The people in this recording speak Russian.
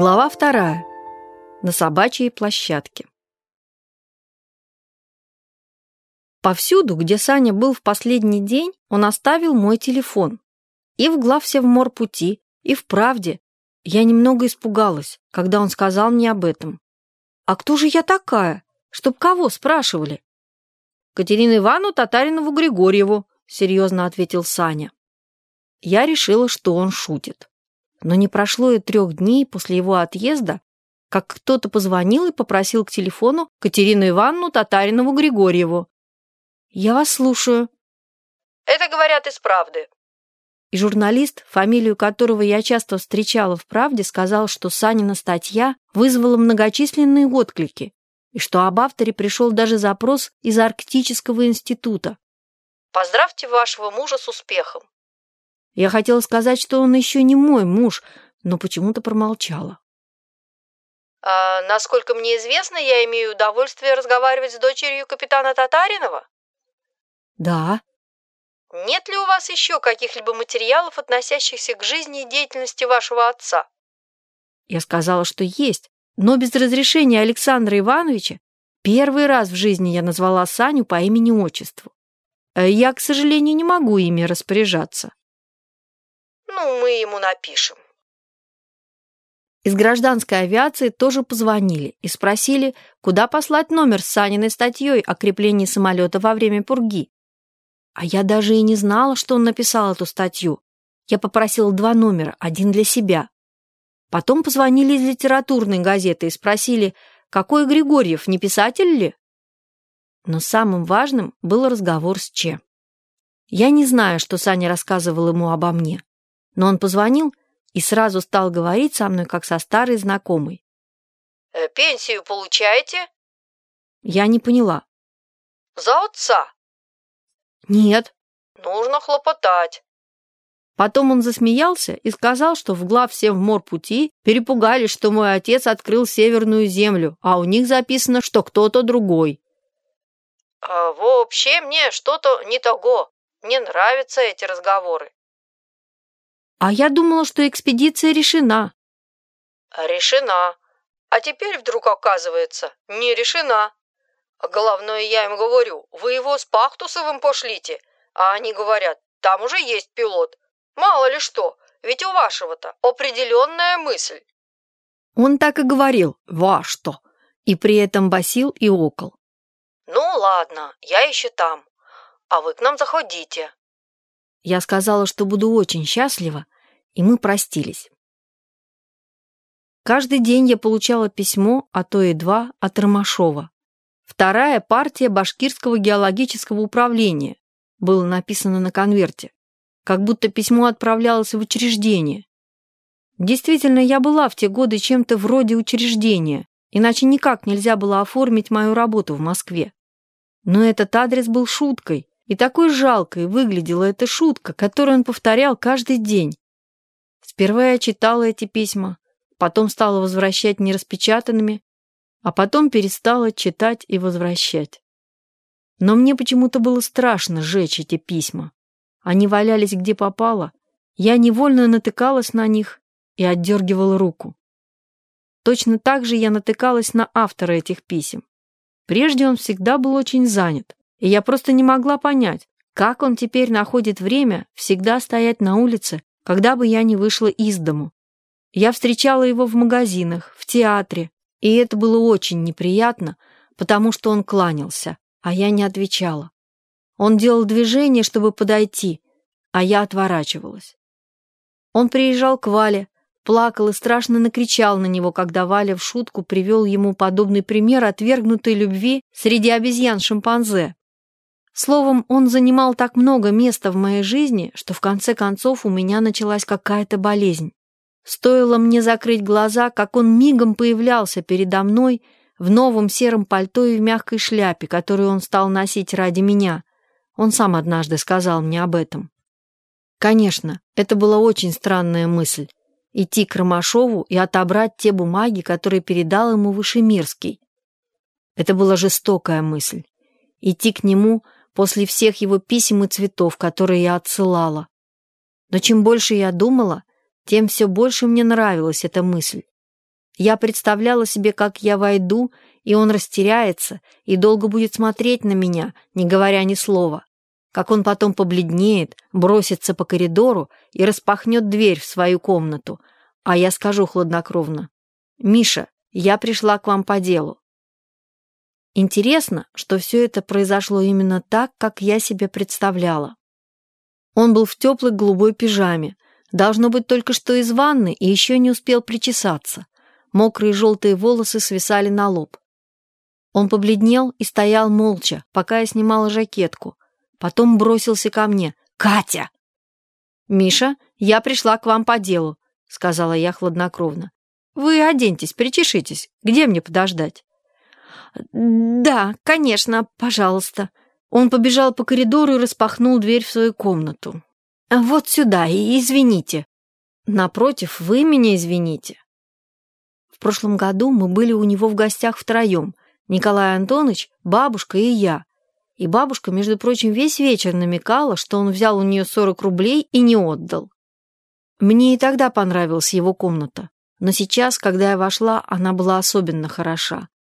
Глава вторая. На собачьей площадке. Повсюду, где Саня был в последний день, он оставил мой телефон. И в главсевморпути, и в правде. Я немного испугалась, когда он сказал мне об этом. А кто же я такая? Чтоб кого спрашивали? Катерину Ивановну Татаринову Григорьеву, серьезно ответил Саня. Я решила, что он шутит. Но не прошло и трех дней после его отъезда, как кто-то позвонил и попросил к телефону Катерину Ивановну Татаринову Григорьеву. «Я вас слушаю». «Это говорят из правды». И журналист, фамилию которого я часто встречала в «Правде», сказал, что Санина статья вызвала многочисленные отклики и что об авторе пришел даже запрос из Арктического института. «Поздравьте вашего мужа с успехом». Я хотела сказать, что он еще не мой муж, но почему-то промолчала. А, насколько мне известно, я имею удовольствие разговаривать с дочерью капитана Татаринова. Да. Нет ли у вас еще каких-либо материалов, относящихся к жизни и деятельности вашего отца? Я сказала, что есть, но без разрешения Александра Ивановича первый раз в жизни я назвала Саню по имени-отчеству. Э, я, к сожалению, не могу ими распоряжаться. Ну, мы ему напишем. Из гражданской авиации тоже позвонили и спросили, куда послать номер с Саниной статьей о креплении самолета во время пурги. А я даже и не знала, что он написал эту статью. Я попросила два номера, один для себя. Потом позвонили из литературной газеты и спросили, какой Григорьев, не писатель ли? Но самым важным был разговор с Че. Я не знаю, что Саня рассказывал ему обо мне, но он позвонил и сразу стал говорить со мной, как со старой знакомой. Э, «Пенсию получаете?» Я не поняла. «За отца?» «Нет». «Нужно хлопотать». Потом он засмеялся и сказал, что в глав все в морпути перепугались, что мой отец открыл Северную землю, а у них записано, что кто-то другой. А, «Вообще мне что-то не того. Мне нравятся эти разговоры. А я думала, что экспедиция решена. Решена. А теперь вдруг оказывается, не решена. Главное, я им говорю, вы его с Пахтусовым пошлите. А они говорят, там уже есть пилот. Мало ли что, ведь у вашего-то определенная мысль. Он так и говорил, во что, и при этом басил и окол. Ну ладно, я еще там, а вы к нам заходите. Я сказала, что буду очень счастлива, и мы простились. Каждый день я получала письмо, а то и два, от Ромашова. Вторая партия Башкирского геологического управления было написано на конверте, как будто письмо отправлялось в учреждение. Действительно, я была в те годы чем-то вроде учреждения, иначе никак нельзя было оформить мою работу в Москве. Но этот адрес был шуткой, и такой жалкой выглядела эта шутка, которую он повторял каждый день. Сперва я читала эти письма, потом стала возвращать нераспечатанными, а потом перестала читать и возвращать. Но мне почему-то было страшно сжечь эти письма. Они валялись где попало, я невольно натыкалась на них и отдергивала руку. Точно так же я натыкалась на автора этих писем. Прежде он всегда был очень занят и я просто не могла понять, как он теперь находит время всегда стоять на улице, когда бы я не вышла из дому. Я встречала его в магазинах, в театре, и это было очень неприятно, потому что он кланялся, а я не отвечала. Он делал движение, чтобы подойти, а я отворачивалась. Он приезжал к Вале, плакал и страшно накричал на него, когда Валя в шутку привел ему подобный пример отвергнутой любви среди обезьян-шимпанзе. Словом, он занимал так много места в моей жизни, что в конце концов у меня началась какая-то болезнь. Стоило мне закрыть глаза, как он мигом появлялся передо мной в новом сером пальто и в мягкой шляпе, которую он стал носить ради меня. Он сам однажды сказал мне об этом. Конечно, это была очень странная мысль — идти к Ромашову и отобрать те бумаги, которые передал ему Вышемирский. Это была жестокая мысль. Идти к нему — после всех его писем и цветов, которые я отсылала. Но чем больше я думала, тем все больше мне нравилась эта мысль. Я представляла себе, как я войду, и он растеряется и долго будет смотреть на меня, не говоря ни слова. Как он потом побледнеет, бросится по коридору и распахнет дверь в свою комнату, а я скажу хладнокровно. «Миша, я пришла к вам по делу». Интересно, что все это произошло именно так, как я себе представляла. Он был в теплой голубой пижаме, должно быть только что из ванны и еще не успел причесаться. Мокрые желтые волосы свисали на лоб. Он побледнел и стоял молча, пока я снимала жакетку. Потом бросился ко мне. «Катя!» «Миша, я пришла к вам по делу», — сказала я хладнокровно. «Вы оденьтесь, причешитесь. Где мне подождать?» «Да, конечно, пожалуйста». Он побежал по коридору и распахнул дверь в свою комнату. «Вот сюда, и извините». «Напротив, вы меня извините». В прошлом году мы были у него в гостях втроем. Николай Антонович, бабушка и я. И бабушка, между прочим, весь вечер намекала, что он взял у нее 40 рублей и не отдал. Мне и тогда понравилась его комната. Но сейчас, когда я вошла, она была особенно хороша.